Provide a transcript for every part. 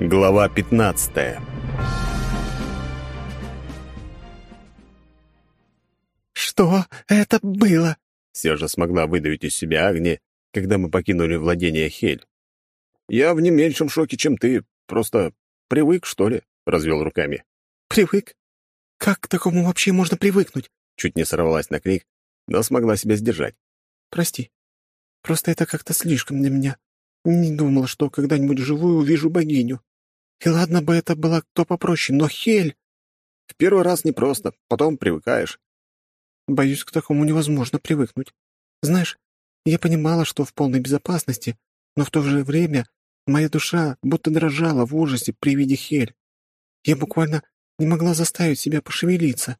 Глава 15 «Что это было?» — все же смогла выдавить из себя Агни, когда мы покинули владение Хель. «Я в не меньшем шоке, чем ты. Просто привык, что ли?» — развел руками. «Привык? Как к такому вообще можно привыкнуть?» Чуть не сорвалась на крик, но смогла себя сдержать. «Прости. Просто это как-то слишком для меня. Не думала, что когда-нибудь живую увижу богиню. И ладно бы это было кто попроще, но Хель...» «В первый раз непросто, потом привыкаешь». «Боюсь, к такому невозможно привыкнуть. Знаешь, я понимала, что в полной безопасности, но в то же время моя душа будто дрожала в ужасе при виде Хель. Я буквально не могла заставить себя пошевелиться,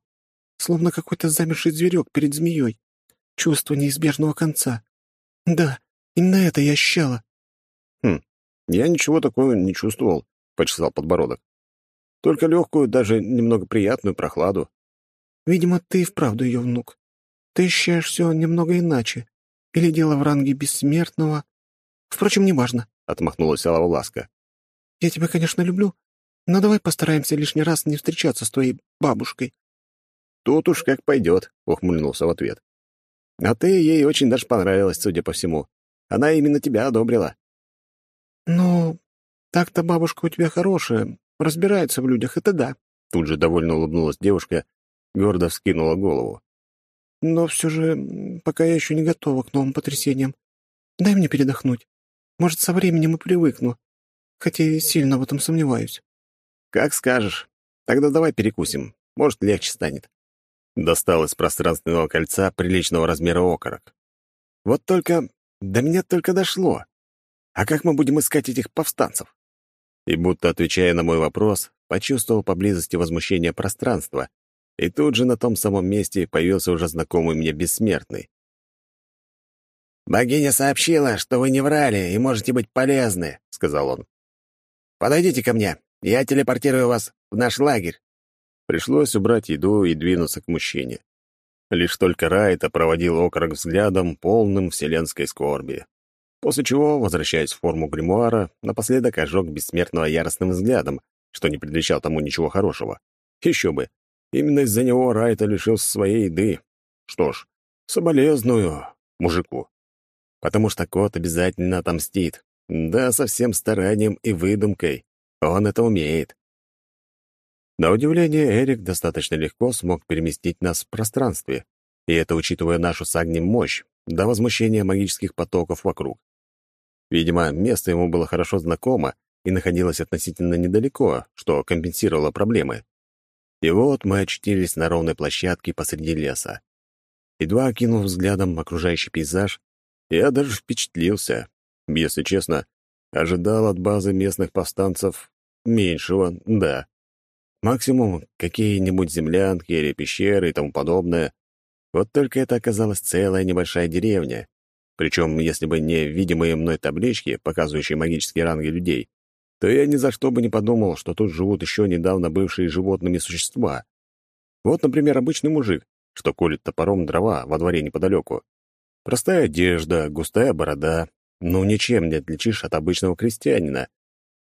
словно какой-то замерший зверек перед змеей. Чувство неизбежного конца. Да, именно это я ощущала. Хм, я ничего такого не чувствовал, почесал подбородок. Только легкую, даже немного приятную прохладу. Видимо, ты и вправду ее внук. Ты ощущаешь все немного иначе. Или дело в ранге бессмертного. Впрочем, неважно, — отмахнулась Алла Ласка. Я тебя, конечно, люблю, но давай постараемся лишний раз не встречаться с твоей бабушкой. Тут уж как пойдет, — ухмыльнулся в ответ. А ты ей очень даже понравилась, судя по всему. Она именно тебя одобрила. Ну, так-то бабушка у тебя хорошая, разбирается в людях, это да. Тут же довольно улыбнулась девушка, гордо вскинула голову. Но все же пока я еще не готова к новым потрясениям. Дай мне передохнуть. Может, со временем и привыкну, хотя и сильно в этом сомневаюсь. Как скажешь. Тогда давай перекусим. Может, легче станет. Достал из пространственного кольца приличного размера окорок. Вот только... До меня только дошло. А как мы будем искать этих повстанцев? И будто отвечая на мой вопрос, почувствовал поблизости возмущение пространства, и тут же на том самом месте появился уже знакомый мне бессмертный. «Богиня сообщила, что вы не врали и можете быть полезны», — сказал он. «Подойдите ко мне, я телепортирую вас в наш лагерь». Пришлось убрать еду и двинуться к мужчине. Лишь только Райта проводил окорок взглядом, полным вселенской скорби. После чего, возвращаясь в форму гримуара, напоследок ожег бессмертного яростным взглядом, что не предвещал тому ничего хорошего. Еще бы, именно из-за него Райта лишился своей еды. Что ж, соболезную мужику. Потому что кот обязательно отомстит. Да, со всем старанием и выдумкой. Он это умеет. На удивление, Эрик достаточно легко смог переместить нас в пространстве, и это учитывая нашу с Агнем мощь, до возмущения магических потоков вокруг. Видимо, место ему было хорошо знакомо и находилось относительно недалеко, что компенсировало проблемы. И вот мы очутились на ровной площадке посреди леса. Едва окинув взглядом окружающий пейзаж, я даже впечатлился. Если честно, ожидал от базы местных повстанцев меньшего, да. Максимум какие-нибудь землянки или пещеры и тому подобное. Вот только это оказалась целая небольшая деревня. Причем, если бы не видимые мной таблички, показывающие магические ранги людей, то я ни за что бы не подумал, что тут живут еще недавно бывшие животными существа. Вот, например, обычный мужик, что колет топором дрова во дворе неподалеку. Простая одежда, густая борода. Ну, ничем не отличишь от обычного крестьянина.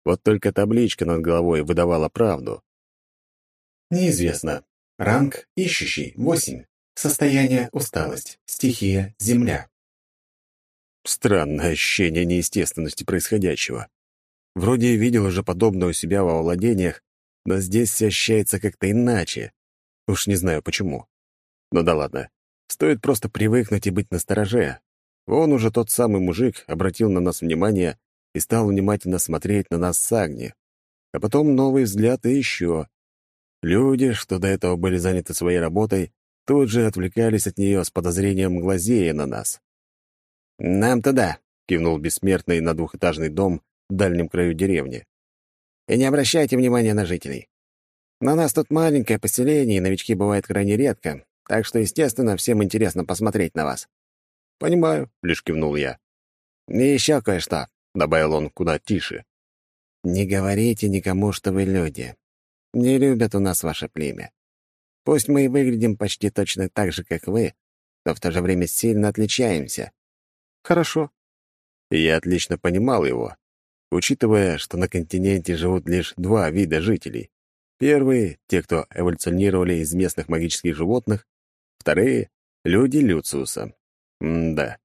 Вот только табличка над головой выдавала правду. Неизвестно. Ранг ищущий — восемь. Состояние усталость. Стихия — земля. Странное ощущение неестественности происходящего. Вроде видел уже подобное у себя во владениях, но здесь все ощущается как-то иначе. Уж не знаю почему. Но да ладно. Стоит просто привыкнуть и быть настороже. Вон уже тот самый мужик обратил на нас внимание и стал внимательно смотреть на нас с Агни. А потом новый взгляд и еще. Люди, что до этого были заняты своей работой, тут же отвлекались от нее с подозрением глазея на нас. «Нам туда», — кивнул бессмертный на двухэтажный дом в дальнем краю деревни. «И не обращайте внимания на жителей. На нас тут маленькое поселение, и новички бывают крайне редко, так что, естественно, всем интересно посмотреть на вас». «Понимаю», — лишь кивнул я. «И еще кое-что», — добавил он куда тише. «Не говорите никому, что вы люди. Не любят у нас ваше племя. Пусть мы и выглядим почти точно так же, как вы, но в то же время сильно отличаемся». «Хорошо». Я отлично понимал его. учитывая, что на континенте живут лишь два вида жителей. Первые — те, кто эволюционировали из местных магических животных, вторые — люди Люциуса. М-да.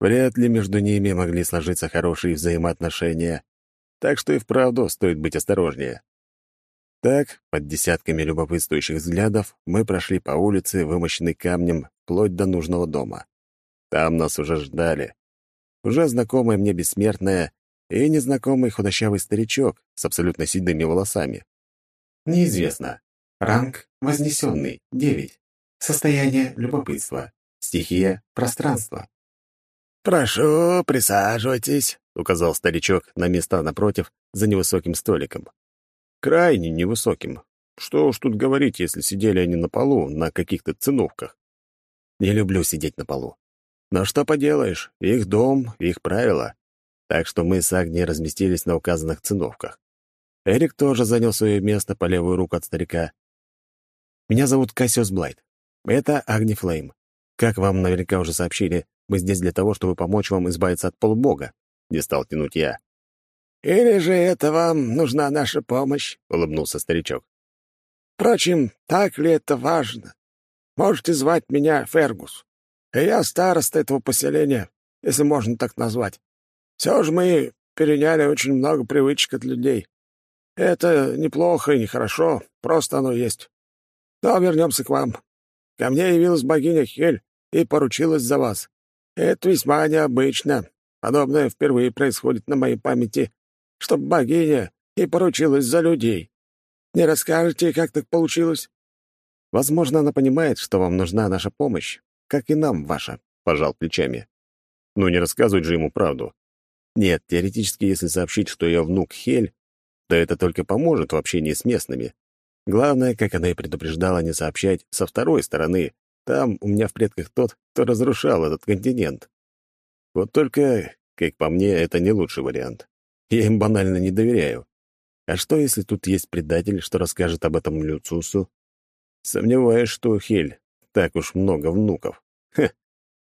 Вряд ли между ними могли сложиться хорошие взаимоотношения, так что и вправду стоит быть осторожнее. Так, под десятками любопытствующих взглядов, мы прошли по улице, вымощенной камнем, вплоть до нужного дома. Там нас уже ждали. Уже знакомая мне бессмертная и незнакомый худощавый старичок с абсолютно седыми волосами. Неизвестно. Ранг вознесенный, 9. Состояние любопытства. Стихия пространство. «Прошу, присаживайтесь», — указал старичок на места напротив за невысоким столиком. Крайне невысоким. Что уж тут говорить, если сидели они на полу, на каких-то циновках. Не люблю сидеть на полу. Но что поделаешь, их дом, их правила. Так что мы с Агнией разместились на указанных циновках. Эрик тоже занял свое место по левую руку от старика. Меня зовут Кассиус Блайт. Это Агни Флейм. Как вам наверняка уже сообщили, мы здесь для того, чтобы помочь вам избавиться от полубога. Не стал тянуть я. «Или же это вам нужна наша помощь?» — улыбнулся старичок. «Впрочем, так ли это важно? Можете звать меня Фергус. Я староста этого поселения, если можно так назвать. Все же мы переняли очень много привычек от людей. Это неплохо и нехорошо, просто оно есть. Но вернемся к вам. Ко мне явилась богиня Хель и поручилась за вас. Это весьма необычно. Подобное впервые происходит на моей памяти, чтоб богиня и поручилась за людей. Не расскажете, как так получилось?» «Возможно, она понимает, что вам нужна наша помощь, как и нам ваша», — пожал плечами. «Ну, не рассказывать же ему правду. Нет, теоретически, если сообщить, что я внук Хель, то это только поможет в общении с местными. Главное, как она и предупреждала, не сообщать со второй стороны. Там у меня в предках тот, кто разрушал этот континент. Вот только, как по мне, это не лучший вариант. Я им банально не доверяю. А что, если тут есть предатель, что расскажет об этом Люциусу? Сомневаюсь, что Хель так уж много внуков. Хе.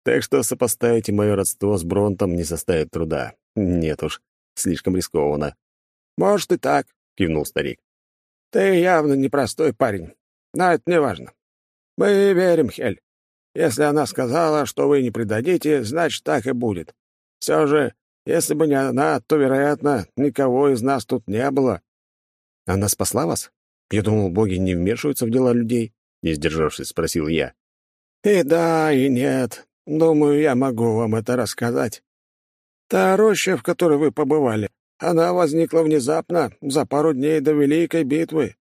Так что сопоставить мое родство с Бронтом не составит труда. Нет уж, слишком рискованно. «Может, и так», — кивнул старик. «Ты явно непростой парень, но это не важно. Мы верим, Хель. Если она сказала, что вы не предадите, значит, так и будет. Все же, если бы не она, то, вероятно, никого из нас тут не было». «Она спасла вас? Я думал, боги не вмешиваются в дела людей», — не сдержавшись, спросил я. «И да, и нет. Думаю, я могу вам это рассказать. Та роща, в которой вы побывали, она возникла внезапно, за пару дней до Великой битвы.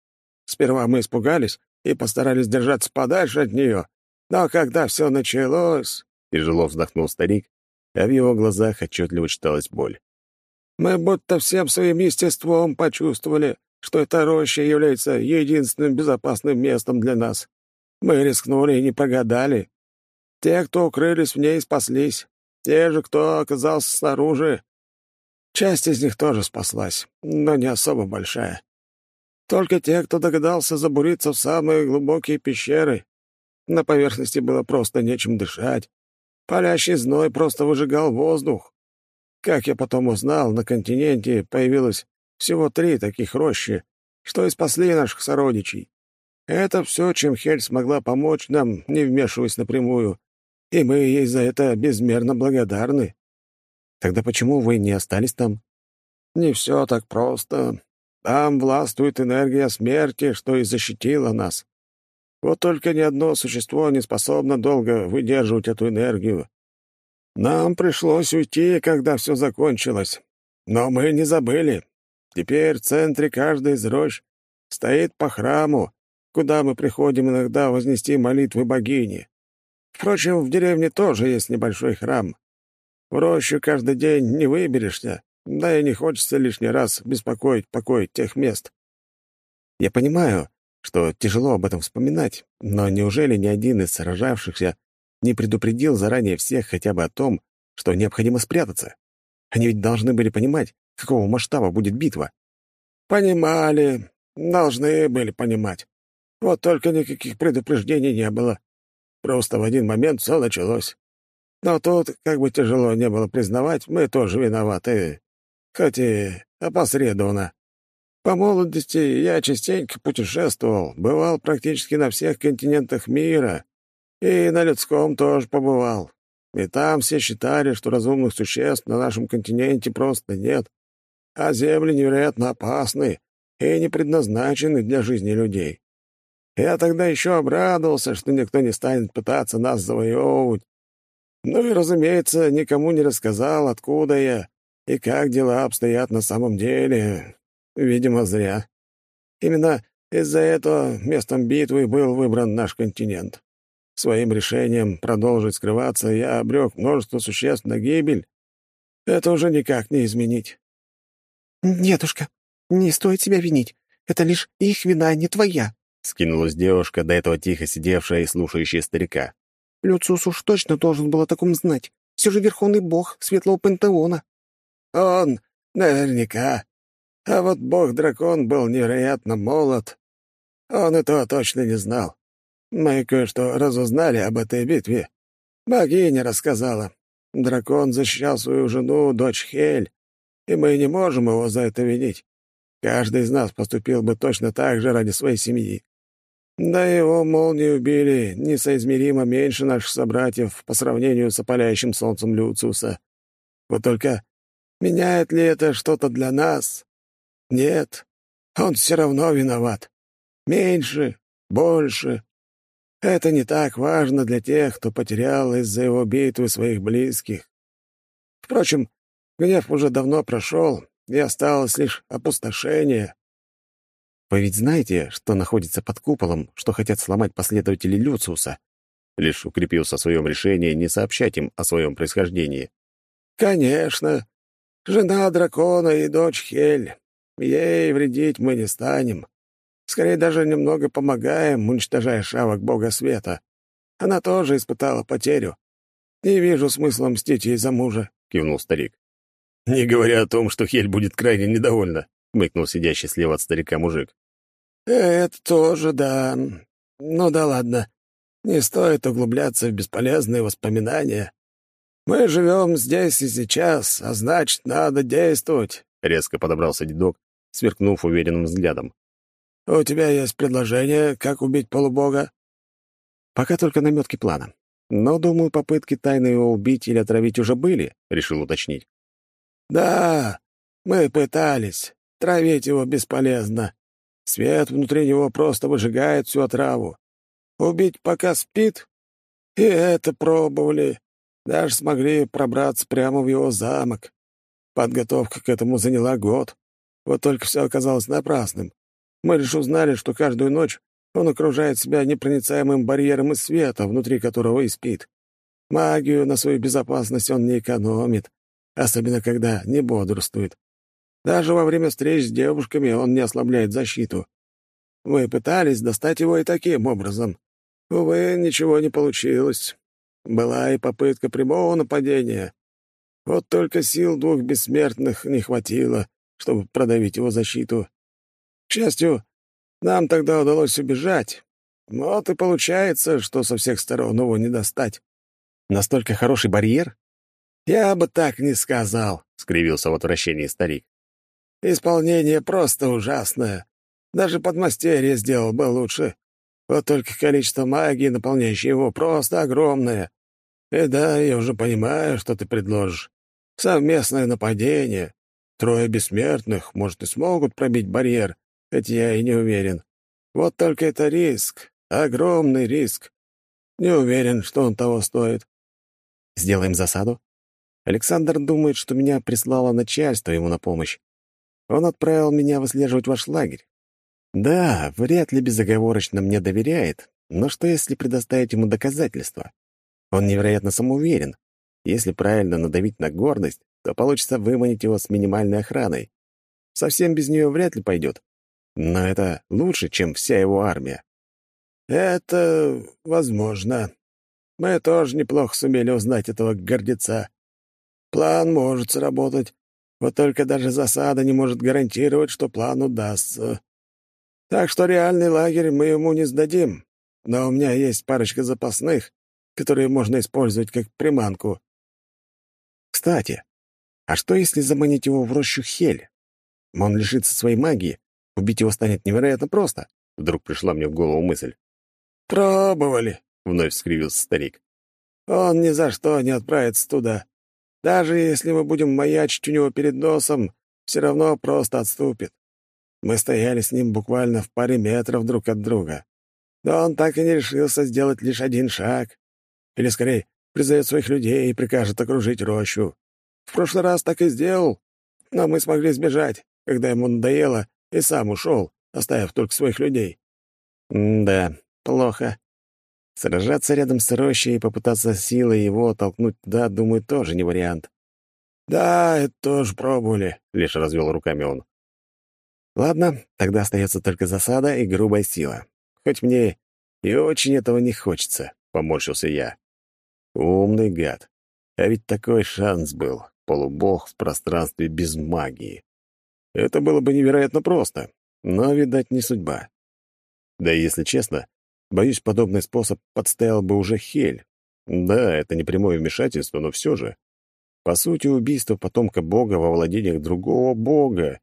Сперва мы испугались и постарались держаться подальше от нее. Но когда все началось...» Тяжело вздохнул старик, а в его глазах отчетливо читалась боль. «Мы будто всем своим естеством почувствовали, что эта роща является единственным безопасным местом для нас. Мы рискнули и не прогадали. Те, кто укрылись в ней, спаслись. Те же, кто оказался снаружи, Часть из них тоже спаслась, но не особо большая. Только те, кто догадался забуриться в самые глубокие пещеры. На поверхности было просто нечем дышать. Палящий зной просто выжигал воздух. Как я потом узнал, на континенте появилось всего три таких рощи, что и спасли наших сородичей. Это все, чем Хель смогла помочь нам, не вмешиваясь напрямую, и мы ей за это безмерно благодарны. Тогда почему вы не остались там? Не все так просто. Там властвует энергия смерти, что и защитила нас. Вот только ни одно существо не способно долго выдерживать эту энергию. Нам пришлось уйти, когда все закончилось. Но мы не забыли. Теперь в центре каждой из рощ стоит по храму, куда мы приходим иногда вознести молитвы богини. Впрочем, в деревне тоже есть небольшой храм. В рощу каждый день не выберешься, да и не хочется лишний раз беспокоить покой тех мест. Я понимаю, что тяжело об этом вспоминать, но неужели ни один из сражавшихся не предупредил заранее всех хотя бы о том, что необходимо спрятаться? Они ведь должны были понимать, какого масштаба будет битва. Понимали, должны были понимать. Вот только никаких предупреждений не было. Просто в один момент все началось. Но тут, как бы тяжело не было признавать, мы тоже виноваты. хоть и опосредованно. По молодости я частенько путешествовал, бывал практически на всех континентах мира, и на людском тоже побывал. И там все считали, что разумных существ на нашем континенте просто нет, а земли невероятно опасны и не предназначены для жизни людей. Я тогда еще обрадовался, что никто не станет пытаться нас завоевывать. Ну и, разумеется, никому не рассказал, откуда я и как дела обстоят на самом деле. Видимо, зря. Именно из-за этого местом битвы был выбран наш континент. Своим решением продолжить скрываться я обрек множество существ на гибель. Это уже никак не изменить. «Дедушка, не стоит себя винить. Это лишь их вина, не твоя», — скинулась девушка, до этого тихо сидевшая и слушающая старика. «Люциус уж точно должен был о таком знать. Все же верховный бог Светлого Пантеона». «Он наверняка а вот бог-дракон был невероятно молод. Он этого точно не знал. Мы кое-что разузнали об этой битве. Богиня рассказала. Дракон защищал свою жену, дочь Хель, и мы не можем его за это винить. Каждый из нас поступил бы точно так же ради своей семьи. Да его молнии убили несоизмеримо меньше наших собратьев по сравнению с опаляющим солнцем Люциуса. Вот только меняет ли это что-то для нас? Нет, он все равно виноват. Меньше, больше. Это не так важно для тех, кто потерял из-за его битвы своих близких. Впрочем, гнев уже давно прошел, и осталось лишь опустошение. Вы ведь знаете, что находится под куполом, что хотят сломать последователи Люциуса? Лишь укрепился в своем решении не сообщать им о своем происхождении. Конечно. Жена дракона и дочь Хель. Ей вредить мы не станем. Скорее даже немного помогаем, уничтожая шавок бога света. Она тоже испытала потерю. Не вижу смысла мстить ей за мужа», — кивнул старик. «Не говоря о том, что Хель будет крайне недовольна», — мыкнул сидящий слева от старика мужик. «Это тоже, да. Ну да ладно. Не стоит углубляться в бесполезные воспоминания. Мы живем здесь и сейчас, а значит, надо действовать», — резко подобрался дедок сверкнув уверенным взглядом. «У тебя есть предложение, как убить полубога?» «Пока только наметки плана. Но, думаю, попытки тайно его убить или отравить уже были», — решил уточнить. «Да, мы пытались. Травить его бесполезно. Свет внутри него просто выжигает всю отраву. Убить пока спит? И это пробовали. Даже смогли пробраться прямо в его замок. Подготовка к этому заняла год. Вот только все оказалось напрасным. Мы лишь узнали, что каждую ночь он окружает себя непроницаемым барьером из света, внутри которого и спит. Магию на свою безопасность он не экономит, особенно когда не бодрствует. Даже во время встреч с девушками он не ослабляет защиту. Мы пытались достать его и таким образом. Увы, ничего не получилось. Была и попытка прямого нападения. Вот только сил двух бессмертных не хватило, чтобы продавить его защиту. К счастью, нам тогда удалось убежать. Вот и получается, что со всех сторон его не достать. Настолько хороший барьер? Я бы так не сказал, — скривился в отвращении старик. Исполнение просто ужасное. Даже подмастерье сделал бы лучше. Вот только количество магии, наполняющей его, просто огромное. И да, я уже понимаю, что ты предложишь. Совместное нападение. Трое бессмертных, может, и смогут пробить барьер, хоть я и не уверен. Вот только это риск, огромный риск. Не уверен, что он того стоит. Сделаем засаду? Александр думает, что меня прислало начальство ему на помощь. Он отправил меня выслеживать ваш лагерь. Да, вряд ли безоговорочно мне доверяет, но что если предоставить ему доказательства? Он невероятно самоуверен. Если правильно надавить на гордость, то получится выманить его с минимальной охраной. Совсем без нее вряд ли пойдет. Но это лучше, чем вся его армия. «Это возможно. Мы тоже неплохо сумели узнать этого гордеца. План может сработать, вот только даже засада не может гарантировать, что план удастся. Так что реальный лагерь мы ему не сдадим, но у меня есть парочка запасных, которые можно использовать как приманку. Кстати, А что, если заманить его в рощу Хель? Он лишится своей магии, убить его станет невероятно просто. Вдруг пришла мне в голову мысль. «Пробовали», — вновь скривился старик. «Он ни за что не отправится туда. Даже если мы будем маячить у него перед носом, все равно просто отступит. Мы стояли с ним буквально в паре метров друг от друга. Но он так и не решился сделать лишь один шаг. Или, скорее, призовет своих людей и прикажет окружить рощу. В прошлый раз так и сделал, но мы смогли сбежать, когда ему надоело, и сам ушел, оставив только своих людей. М да, плохо. Сражаться рядом с рощей и попытаться силой его толкнуть туда, думаю, тоже не вариант. «Да, это тоже пробовали», — лишь развел руками он. «Ладно, тогда остается только засада и грубая сила. Хоть мне и очень этого не хочется», — поморщился я. «Умный гад. А ведь такой шанс был. Полубог в пространстве без магии. Это было бы невероятно просто, но, видать, не судьба. Да и, если честно, боюсь, подобный способ подставил бы уже Хель. Да, это не прямое вмешательство, но все же. По сути, убийство потомка бога во владениях другого бога.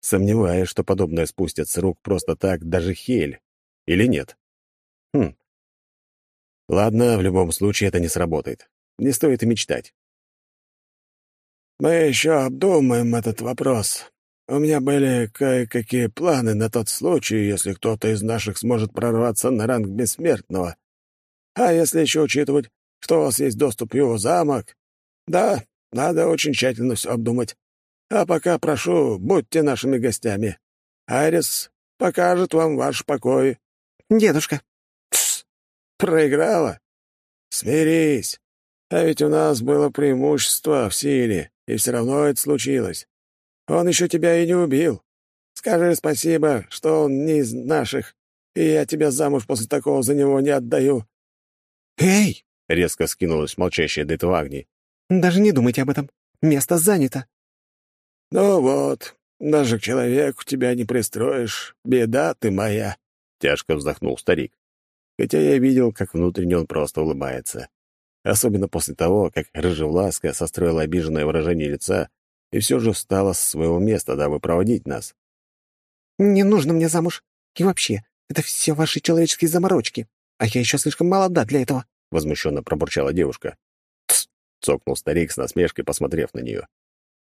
Сомневаюсь, что подобное спустят с рук просто так даже Хель. Или нет? Хм. Ладно, в любом случае это не сработает. Не стоит и мечтать. «Мы еще обдумаем этот вопрос. У меня были кое-какие планы на тот случай, если кто-то из наших сможет прорваться на ранг бессмертного. А если еще учитывать, что у вас есть доступ в его замок, да, надо очень тщательно все обдумать. А пока прошу, будьте нашими гостями. Айрис покажет вам ваш покой». «Дедушка». «Тсс! Проиграла? Смирись. А ведь у нас было преимущество в силе, и все равно это случилось. Он еще тебя и не убил. Скажи спасибо, что он не из наших, и я тебя замуж после такого за него не отдаю». «Эй!» — резко скинулась молчащая до Агни. Даже не думайте об этом. Место занято. Ну вот, даже к человеку тебя не пристроишь. Беда ты моя. Тяжко вздохнул старик. Хотя я видел, как внутренне он просто улыбается. Особенно после того, как Рыжевласка состроила обиженное выражение лица и все же встала с своего места, дабы проводить нас. «Не нужно мне замуж. И вообще, это все ваши человеческие заморочки. А я еще слишком молода для этого», — возмущенно пробурчала девушка. — цокнул старик с насмешкой, посмотрев на нее.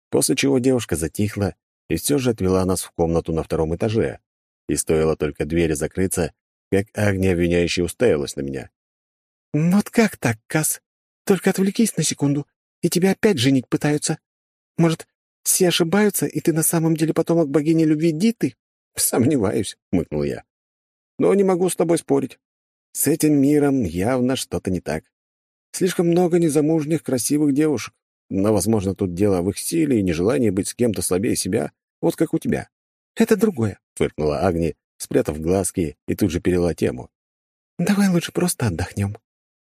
После чего девушка затихла и все же отвела нас в комнату на втором этаже. И стоило только двери закрыться, как Агния обвиняющая уставилась на меня. «Вот как так, Кас? Только отвлекись на секунду, и тебя опять женить пытаются. Может, все ошибаются, и ты на самом деле потомок богини любви Диты?» «Сомневаюсь», — мыкнул я. «Но не могу с тобой спорить. С этим миром явно что-то не так. Слишком много незамужних красивых девушек. Но, возможно, тут дело в их силе и нежелании быть с кем-то слабее себя, вот как у тебя. «Это другое», — фыркнула Агни, спрятав глазки, и тут же перела тему. «Давай лучше просто отдохнем.